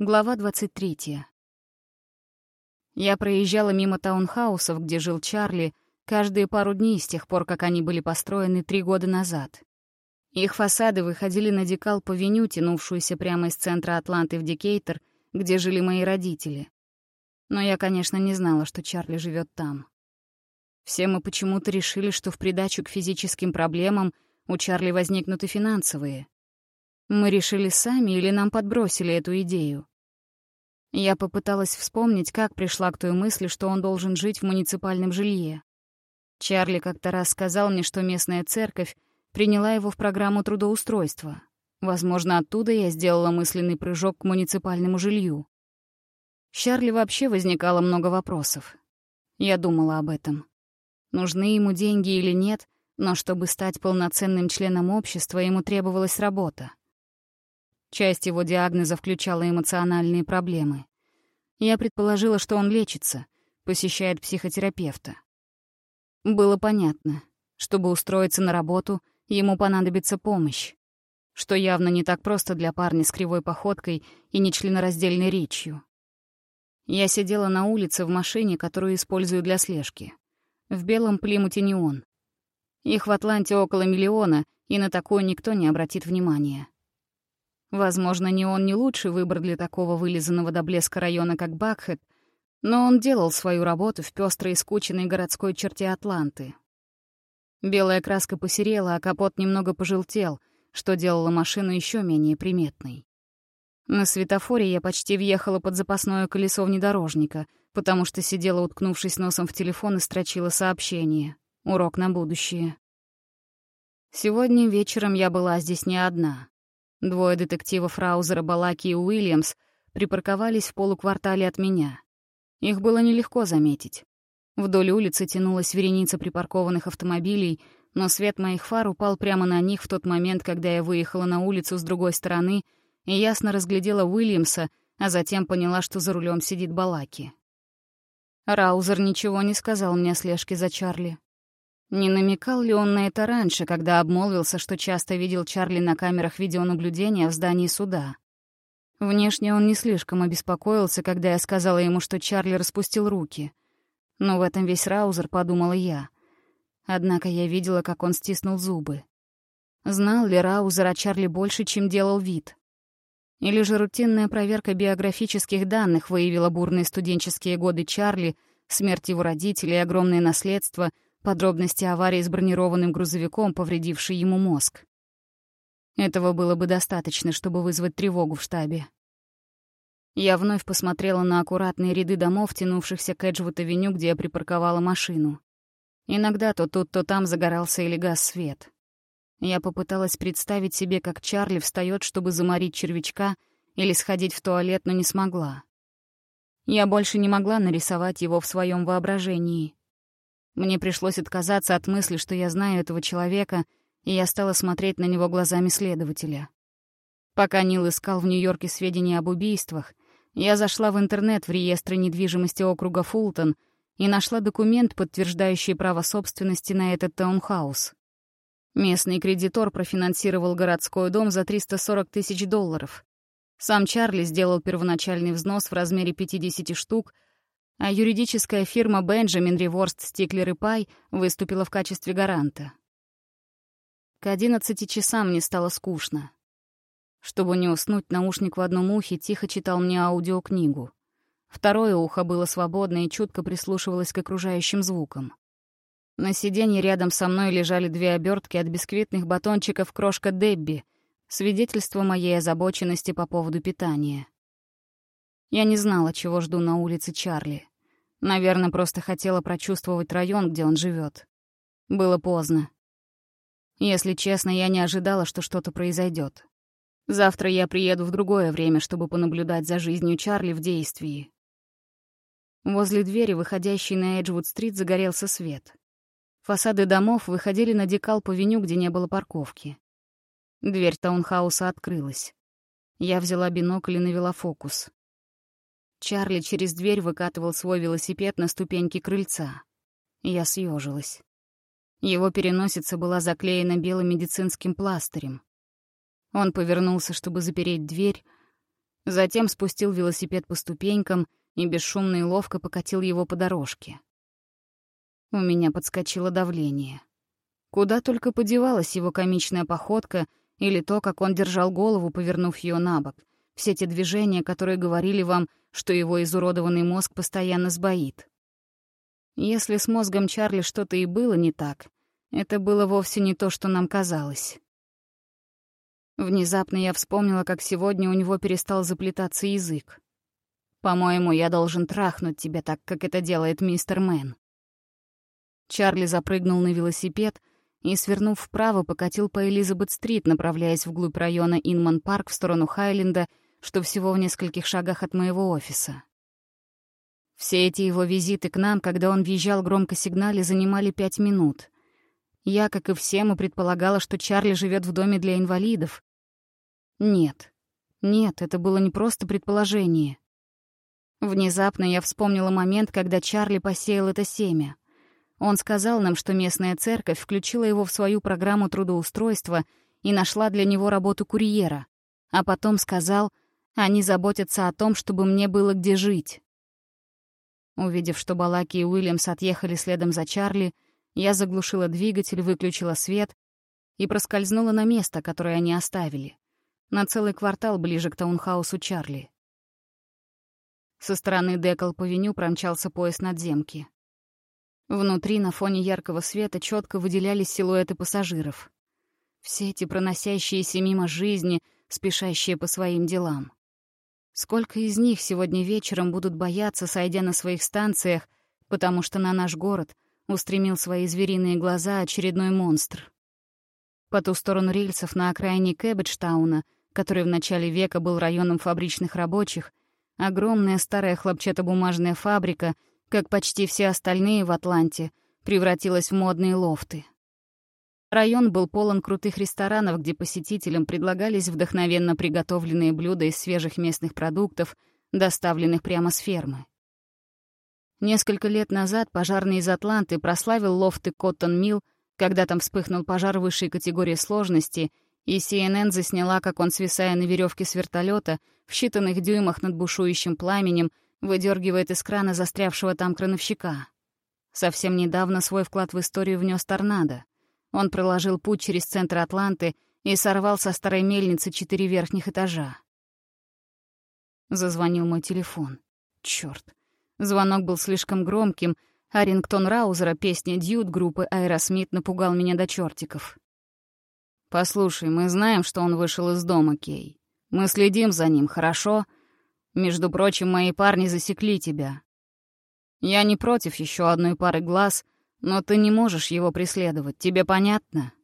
Глава 23. Я проезжала мимо таунхаусов, где жил Чарли, каждые пару дней с тех пор, как они были построены три года назад. Их фасады выходили на Декалп-авеню, тянувшуюся прямо из центра Атланты в Декейтер, где жили мои родители. Но я, конечно, не знала, что Чарли живет там. Все мы почему-то решили, что в придачу к физическим проблемам у Чарли возникнут и финансовые — мы решили сами или нам подбросили эту идею? Я попыталась вспомнить, как пришла к той мысли, что он должен жить в муниципальном жилье. Чарли как-то раз сказал мне, что местная церковь приняла его в программу трудоустройства. Возможно, оттуда я сделала мысленный прыжок к муниципальному жилью. С Чарли вообще возникало много вопросов. Я думала об этом. Нужны ему деньги или нет, но чтобы стать полноценным членом общества, ему требовалась работа. Часть его диагноза включала эмоциональные проблемы. Я предположила, что он лечится, посещает психотерапевта. Было понятно, чтобы устроиться на работу, ему понадобится помощь, что явно не так просто для парня с кривой походкой и нечленораздельной речью. Я сидела на улице в машине, которую использую для слежки. В белом плимуте неон. Их в Атланте около миллиона, и на такое никто не обратит внимания. Возможно, не он не лучший выбор для такого вылизанного до блеска района, как Бакхед, но он делал свою работу в пёстрой и скученной городской черте Атланты. Белая краска посерела, а капот немного пожелтел, что делало машину еще менее приметной. На светофоре я почти въехала под запасное колесо внедорожника, потому что сидела, уткнувшись носом в телефон и строчила сообщение. Урок на будущее. Сегодня вечером я была здесь не одна. Двое детективов Раузера, Балаки и Уильямс припарковались в полуквартале от меня. Их было нелегко заметить. Вдоль улицы тянулась вереница припаркованных автомобилей, но свет моих фар упал прямо на них в тот момент, когда я выехала на улицу с другой стороны и ясно разглядела Уильямса, а затем поняла, что за рулем сидит Балаки. Раузер ничего не сказал мне о слежке за Чарли. Не намекал ли он на это раньше, когда обмолвился, что часто видел Чарли на камерах видеонаблюдения в здании суда? Внешне он не слишком обеспокоился, когда я сказала ему, что Чарли распустил руки. Но в этом весь Раузер, подумала я. Однако я видела, как он стиснул зубы. Знал ли Раузер о Чарли больше, чем делал вид? Или же рутинная проверка биографических данных выявила бурные студенческие годы Чарли, смерть его родителей огромное наследство — подробности аварии с бронированным грузовиком, повредившей ему мозг. Этого было бы достаточно, чтобы вызвать тревогу в штабе. Я вновь посмотрела на аккуратные ряды домов, тянувшихся к Эджвуд-авеню, где я припарковала машину. Иногда то тут, то там загорался или газ свет. Я попыталась представить себе, как Чарли встает, чтобы заморить червячка или сходить в туалет, но не смогла. Я больше не могла нарисовать его в своем воображении. Мне пришлось отказаться от мысли, что я знаю этого человека, и я стала смотреть на него глазами следователя. Пока Нил искал в Нью-Йорке сведения об убийствах, я зашла в интернет в реестр недвижимости округа Фултон и нашла документ, подтверждающий право собственности на этот таунхаус. Местный кредитор профинансировал городской дом за 340 тысяч долларов. Сам Чарли сделал первоначальный взнос в размере 50 штук — а юридическая фирма Бенджамин Реворст Стиклер и Пай выступила в качестве гаранта. К одиннадцати часам мне стало скучно. Чтобы не уснуть, наушник в одном ухе тихо читал мне аудиокнигу. Второе ухо было свободно и чутко прислушивалось к окружающим звукам. На сиденье рядом со мной лежали две обертки от бисквитных батончиков «Крошка Дебби», свидетельство моей озабоченности по поводу питания. Я не знала, чего жду на улице Чарли. Наверное, просто хотела прочувствовать район, где он живет. Было поздно. Если честно, я не ожидала, что что-то произойдет. Завтра я приеду в другое время, чтобы понаблюдать за жизнью Чарли в действии. Возле двери, выходящей на Эджвуд-стрит, загорелся свет. Фасады домов выходили на Декалп-авеню, где не было парковки. Дверь таунхауса открылась. Я взяла бинокль и навела фокус. Чарли через дверь выкатывал свой велосипед на ступеньки крыльца. Я съежилась. Его переносица была заклеена белым медицинским пластырем. Он повернулся, чтобы запереть дверь, Затем спустил велосипед по ступенькам и бесшумно и ловко покатил его по дорожке. У меня подскочило давление. Куда только подевалась его комичная походка или то, как он держал голову, повернув ее на бок. Все те движения, которые говорили вам, что его изуродованный мозг постоянно сбоит. Если с мозгом Чарли что-то и было не так, это было вовсе не то, что нам казалось. Внезапно я вспомнила, как сегодня у него перестал заплетаться язык. «По-моему, я должен трахнуть тебя так, как это делает мистер Мэн». Чарли запрыгнул на велосипед и, свернув вправо, покатил по Элизабет-стрит, направляясь вглубь района Инман-парк в сторону Хайленда, что всего в нескольких шагах от моего офиса. Все эти его визиты к нам, когда он въезжал громко сигнале, занимали пять минут. Я, как и все, мы предполагала, что Чарли живет в доме для инвалидов. Нет. Нет, это было не просто предположение. Внезапно я вспомнила момент, когда Чарли посеял это семя. Он сказал нам, что местная церковь включила его в свою программу трудоустройства и нашла для него работу курьера, а потом сказал, они заботятся о том, чтобы мне было где жить. Увидев, что Балаки и Уильямс отъехали следом за Чарли, я заглушила двигатель, выключила свет и проскользнула на место, которое они оставили. На целый квартал ближе к таунхаусу Чарли. Со стороны Декл-Повеню промчался поезд надземки. Внутри, на фоне яркого света, четко выделялись силуэты пассажиров. Все эти проносящиеся мимо жизни, спешащие по своим делам. Сколько из них сегодня вечером будут бояться, сойдя на своих станциях, потому что на наш город устремил свои звериные глаза очередной монстр. По ту сторону рельсов на окраине Кэббиджтауна, который в начале века был районом фабричных рабочих, огромная старая хлопчатобумажная фабрика, как почти все остальные в Атланте, превратилась в модные лофты. Район был полон крутых ресторанов, где посетителям предлагались вдохновенно приготовленные блюда из свежих местных продуктов, доставленных прямо с фермы. Несколько лет назад пожарный из Атланты прославил лофты Коттон Милл, когда там вспыхнул пожар высшей категории сложности, и CNN засняла, как он, свисая на веревке с вертолета, в считанных дюймах над бушующим пламенем, выдергивает из крана застрявшего там крановщика. Совсем недавно свой вклад в историю внес торнадо. Он проложил путь через центр Атланты и сорвал со старой мельницы четыре верхних этажа. Зазвонил мой телефон. Чёрт. Звонок был слишком громким, а рингтон Раузера, песня «Dude» группы «Аэросмит» напугал меня до чертиков. «Послушай, мы знаем, что он вышел из дома, Кей. Мы следим за ним, хорошо? Между прочим, мои парни засекли тебя. Я не против еще одной пары глаз, но ты не можешь его преследовать, тебе понятно?»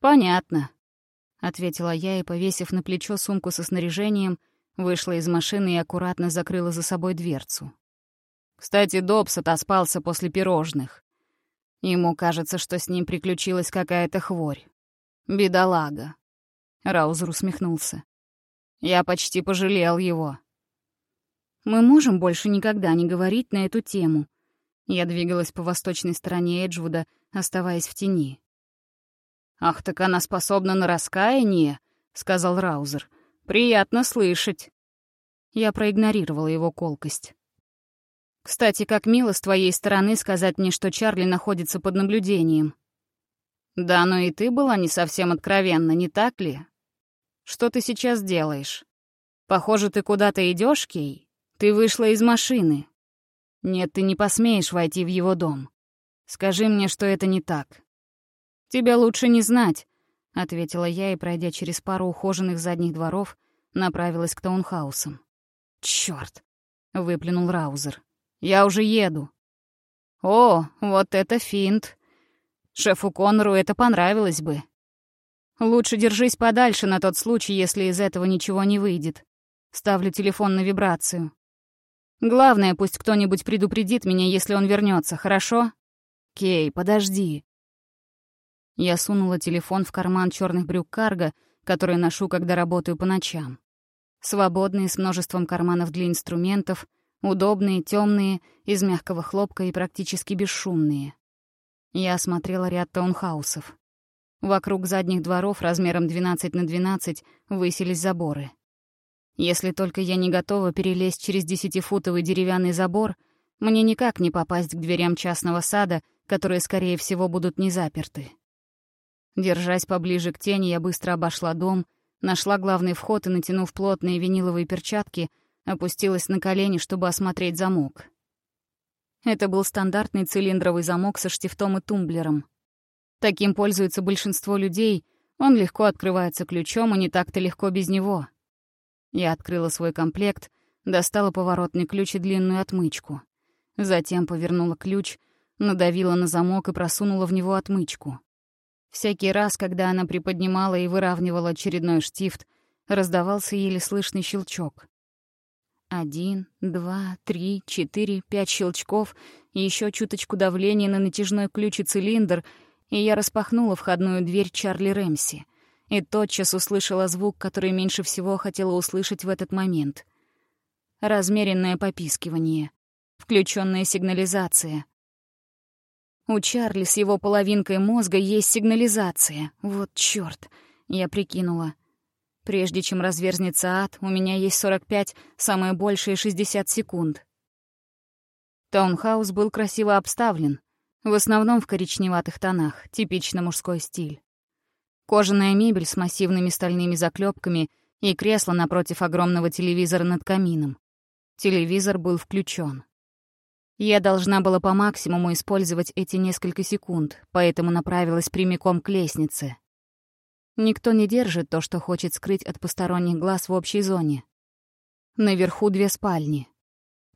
«Понятно», — ответила я и, повесив на плечо сумку со снаряжением, вышла из машины и аккуратно закрыла за собой дверцу. Кстати, Добс отоспался после пирожных. Ему кажется, что с ним приключилась какая-то хворь. Бедолага. Раузер усмехнулся. Я почти пожалел его. Мы можем больше никогда не говорить на эту тему, я двигалась по восточной стороне Эджвуда, оставаясь в тени. «Ах, так она способна на раскаяние», — сказал Раузер. «Приятно слышать». Я проигнорировала его колкость. «Кстати, как мило с твоей стороны сказать мне, что Чарли находится под наблюдением». «Да, но и ты была не совсем откровенна, не так ли? Что ты сейчас делаешь? Похоже, ты куда-то идешь, Кей? Ты вышла из машины. Нет, ты не посмеешь войти в его дом. Скажи мне, что это не так. Тебя лучше не знать, ответила я и, пройдя через пару ухоженных задних дворов, направилась к таунхаусам. Чёрт, выплюнул Раузер. Я уже еду. О, вот это финт. Шефу Коннору это понравилось бы. Лучше держись подальше на тот случай, если из этого ничего не выйдет. Ставлю телефон на вибрацию. Главное, пусть кто-нибудь предупредит меня, если он вернется, хорошо? Кей, подожди. Я сунула телефон в карман черных брюк карго, которые ношу, когда работаю по ночам. Свободные, с множеством карманов для инструментов, удобные, темные, из мягкого хлопка и практически бесшумные. Я осмотрела ряд таунхаусов. Вокруг задних дворов размером 12 на 12 высились заборы. Если только я не готова перелезть через десятифутовый деревянный забор, мне никак не попасть к дверям частного сада, которые, скорее всего, будут не заперты. Держась поближе к тени, я быстро обошла дом, нашла главный вход и, натянув плотные виниловые перчатки, опустилась на колени, чтобы осмотреть замок. Это был стандартный цилиндровый замок со штифтом и тумблером. Таким пользуется большинство людей, он легко открывается ключом, и не так-то легко без него. Я открыла свой комплект, достала поворотный ключ и длинную отмычку. Затем повернула ключ, надавила на замок и просунула в него отмычку. Всякий раз, когда она приподнимала и выравнивала очередной штифт, раздавался еле слышный щелчок. Один, два, три, четыре, пять щелчков еще чуточку давления на натяжной ключ и цилиндр, и я распахнула входную дверь Чарли Рэмси и тотчас услышала звук, который меньше всего хотела услышать в этот момент. Размеренное попискивание, включенная сигнализация. У Чарли с его половинкой мозга есть сигнализация. Вот чёрт, я прикинула. Прежде чем разверзнется ад, у меня есть 45, самое большее 60 секунд. Таунхаус был красиво обставлен, в основном в коричневатых тонах, типично мужской стиль. Кожаная мебель с массивными стальными заклепками и кресло напротив огромного телевизора над камином. Телевизор был включен. Я должна была по максимуму использовать эти несколько секунд, поэтому направилась прямиком к лестнице. Никто не держит то, что хочет скрыть от посторонних глаз в общей зоне. Наверху две спальни.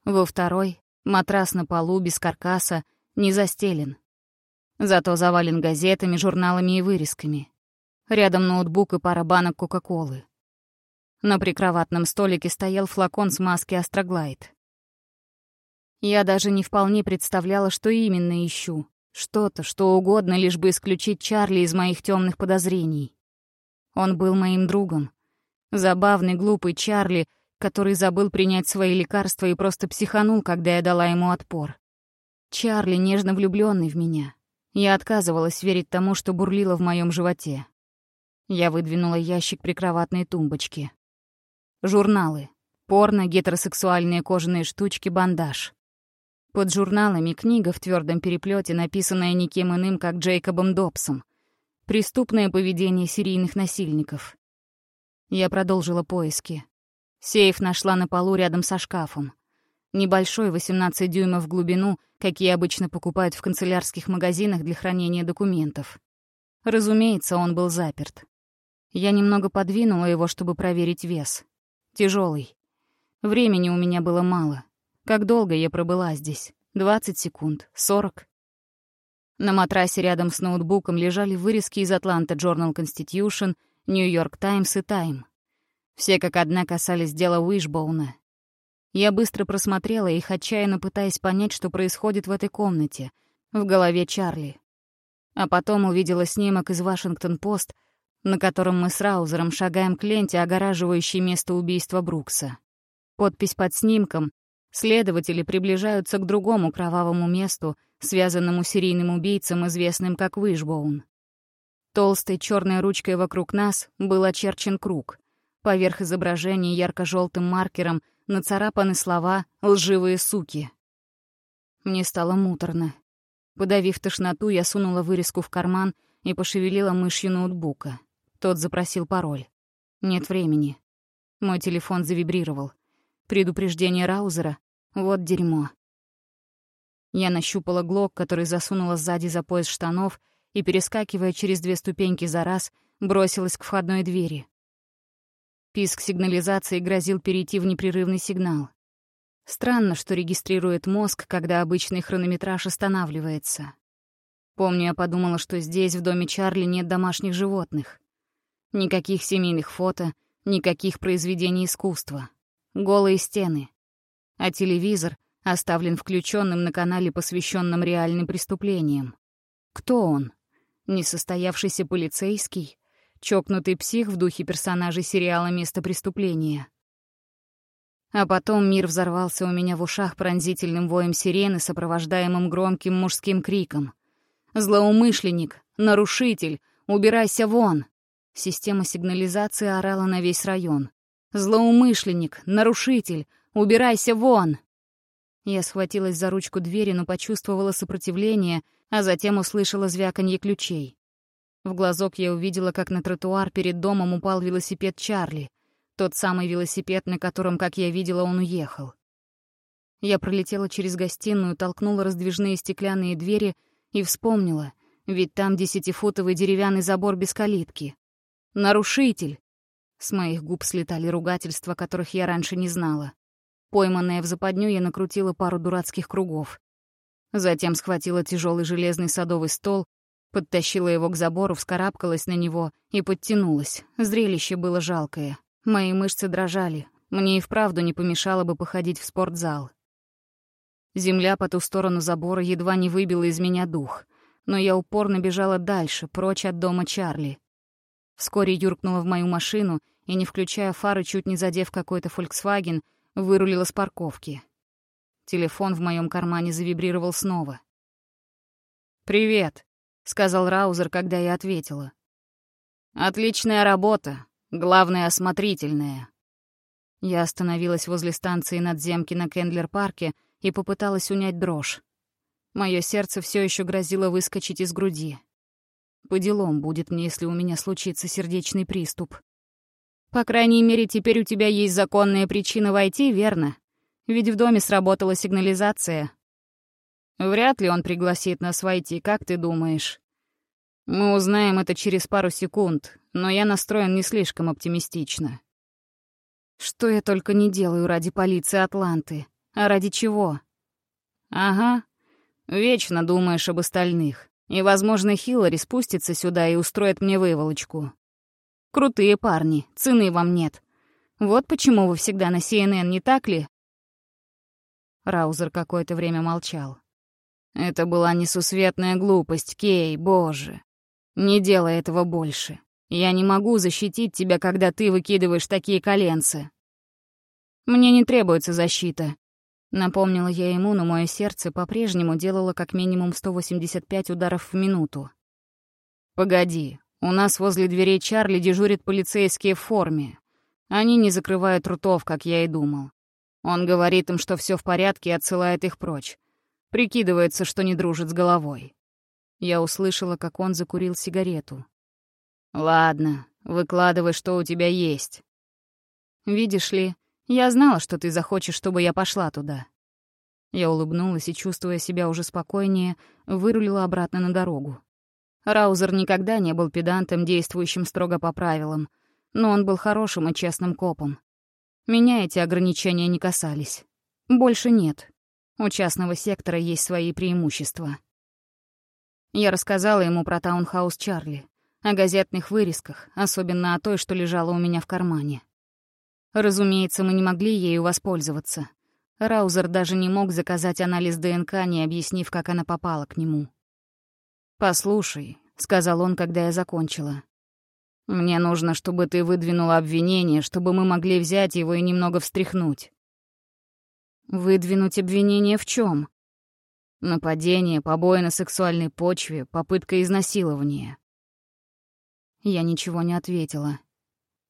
Во второй — матрас на полу, без каркаса, не застелен. Зато завален газетами, журналами и вырезками. Рядом ноутбук и пара банок Кока-Колы. На прикроватном столике стоял флакон с маски Астроглайд. Я даже не вполне представляла, что именно ищу. Что-то, что угодно, лишь бы исключить Чарли из моих темных подозрений. Он был моим другом. Забавный, глупый Чарли, который забыл принять свои лекарства и просто психанул, когда я дала ему отпор. Чарли, нежно влюбленный в меня. Я отказывалась верить тому, что бурлило в моем животе. Я выдвинула ящик прикроватной тумбочки. Журналы. Порно, гетеросексуальные кожаные штучки, бандаж. Под журналами книга в твердом переплете, написанная никем иным, как Джейкобом Добсом — Преступное поведение серийных насильников. Я продолжила поиски. Сейф нашла на полу рядом со шкафом. Небольшой, 18 дюймов в глубину, какие обычно покупают в канцелярских магазинах для хранения документов. Разумеется, он был заперт. Я немного подвинула его, чтобы проверить вес. Тяжелый. Времени у меня было мало. Как долго я пробыла здесь? 20 секунд? 40? На матрасе рядом с ноутбуком лежали вырезки из Атланта Journal Constitution, Нью-Йорк Таймс и Тайм. Все как одна касались дела Уишбоуна. Я быстро просмотрела их, отчаянно пытаясь понять, что происходит в этой комнате, в голове Чарли. А потом увидела снимок из Вашингтон-Пост, на котором мы с Раузером шагаем к ленте, огораживающей место убийства Брукса. Подпись под снимком Следователи приближаются к другому кровавому месту, связанному серийным убийцам, известным как Вишбоун. Толстой черной ручкой вокруг нас был очерчен круг. Поверх изображения ярко-желтым маркером нацарапаны слова «лживые суки». Мне стало муторно. Подавив тошноту, я сунула вырезку в карман и пошевелила мышью ноутбука. Тот запросил пароль. Нет времени. Мой телефон завибрировал. Предупреждение Раузера? Вот дерьмо. Я нащупала глок, который засунула сзади за пояс штанов и, перескакивая через две ступеньки за раз, бросилась к входной двери. Писк сигнализации грозил перейти в непрерывный сигнал. Странно, что регистрирует мозг, когда обычный хронометраж останавливается. Помню, я подумала, что здесь, в доме Чарли, нет домашних животных. Никаких семейных фото, никаких произведений искусства. Голые стены а телевизор оставлен включенным на канале, посвященном реальным преступлениям. Кто он? Несостоявшийся полицейский? Чокнутый псих в духе персонажей сериала «Место преступления»? А потом мир взорвался у меня в ушах пронзительным воем сирены, сопровождаемым громким мужским криком. «Злоумышленник! Нарушитель! Убирайся вон!» Система сигнализации орала на весь район. «Злоумышленник! Нарушитель! Убирайся вон!» Я схватилась за ручку двери, но почувствовала сопротивление, а затем услышала звяканье ключей. В глазок я увидела, как на тротуар перед домом упал велосипед Чарли, тот самый велосипед, на котором, как я видела, он уехал. Я пролетела через гостиную, толкнула раздвижные стеклянные двери и вспомнила, ведь там десятифутовый деревянный забор без калитки. Нарушитель! С моих губ слетали ругательства, которых я раньше не знала. Пойманная в западню, я накрутила пару дурацких кругов. Затем схватила тяжелый железный садовый стол, подтащила его к забору, вскарабкалась на него и подтянулась. Зрелище было жалкое. Мои мышцы дрожали. Мне и вправду не помешало бы походить в спортзал. Земля по ту сторону забора едва не выбила из меня дух, но я упорно бежала дальше, прочь от дома Чарли. Вскоре юркнула в мою машину и, не включая фары, чуть не задев какой-то «Фольксваген», вырулила с парковки. Телефон в моем кармане завибрировал снова. «Привет», — сказал Раузер, когда я ответила. «Отличная работа. Главное, осмотрительная». Я остановилась возле станции надземки на Кендлер-парке и попыталась унять дрожь. Мое сердце все еще грозило выскочить из груди. По делам будет мне, если у меня случится сердечный приступ. По крайней мере, теперь у тебя есть законная причина войти, верно? Ведь в доме сработала сигнализация. Вряд ли он пригласит нас войти, как ты думаешь? Мы узнаем это через пару секунд, но я настроен не слишком оптимистично. Что я только не делаю ради полиции Атланты. А ради чего? Ага. Вечно думаешь об остальных. И, возможно, Хиллари спустится сюда и устроит мне выволочку. Крутые парни, цены вам нет. Вот почему вы всегда на CNN, не так ли? Раузер какое-то время молчал. Это была несусветная глупость, Кей, боже. Не делай этого больше. Я не могу защитить тебя, когда ты выкидываешь такие коленцы. Мне не требуется защита. Напомнила я ему, но мое сердце по-прежнему делало как минимум 185 ударов в минуту. «Погоди, у нас возле дверей Чарли дежурят полицейские в форме. Они не закрывают ртов, как я и думал. Он говорит им, что все в порядке, и отсылает их прочь. Прикидывается, что не дружит с головой. Я услышала, как он закурил сигарету. «Ладно, выкладывай, что у тебя есть». «Видишь ли, я знала, что ты захочешь, чтобы я пошла туда». Я улыбнулась и, чувствуя себя уже спокойнее, вырулила обратно на дорогу. Раузер никогда не был педантом, действующим строго по правилам, но он был хорошим и честным копом. Меня эти ограничения не касались. Больше нет. У частного сектора есть свои преимущества. Я рассказала ему про таунхаус Чарли, о газетных вырезках, особенно о той, что лежала у меня в кармане. Разумеется, мы не могли ею воспользоваться. Раузер даже не мог заказать анализ ДНК, не объяснив, как она попала к нему. «Послушай», — сказал он, когда я закончила. «Мне нужно, чтобы ты выдвинула обвинение, чтобы мы могли взять его и немного встряхнуть». «Выдвинуть обвинение в чем? «Нападение, побои на сексуальной почве, попытка изнасилования». Я ничего не ответила.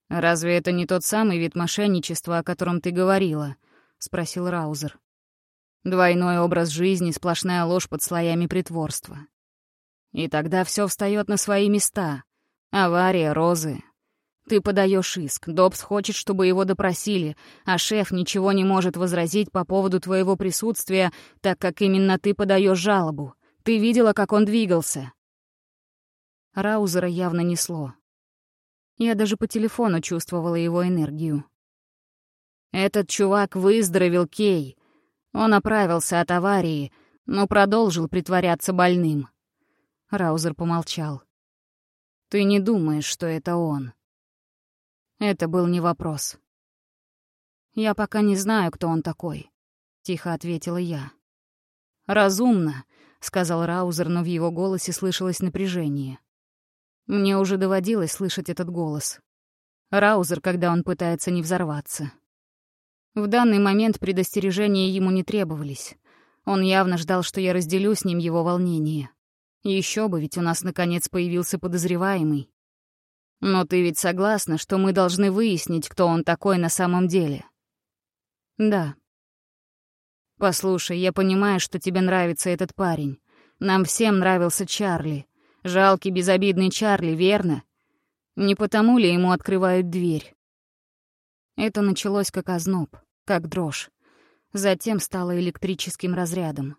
«Разве это не тот самый вид мошенничества, о котором ты говорила?» — спросил Раузер. «Двойной образ жизни, сплошная ложь под слоями притворства. И тогда все встает на свои места. Авария, розы. Ты подаешь иск, Добс хочет, чтобы его допросили, а шеф ничего не может возразить по поводу твоего присутствия, так как именно ты подаешь жалобу. Ты видела, как он двигался?» Раузера явно несло. Я даже по телефону чувствовала его энергию. Этот чувак выздоровел, Кей. Он оправился от аварии, но продолжил притворяться больным. Раузер помолчал. «Ты не думаешь, что это он?» Это был не вопрос. «Я пока не знаю, кто он такой», — тихо ответила я. «Разумно», — сказал Раузер, но в его голосе слышалось напряжение. Мне уже доводилось слышать этот голос. Раузер, когда он пытается не взорваться. В данный момент предостережения ему не требовались. Он явно ждал, что я разделю с ним его волнение. Еще бы, ведь у нас наконец появился подозреваемый. Но ты ведь согласна, что мы должны выяснить, кто он такой на самом деле? Да. Послушай, я понимаю, что тебе нравится этот парень. Нам всем нравился Чарли. Жалкий, безобидный Чарли, верно? Не потому ли ему открывают дверь? Это началось как озноб, как дрожь. Затем стало электрическим разрядом.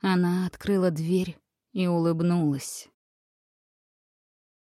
Она открыла дверь и улыбнулась.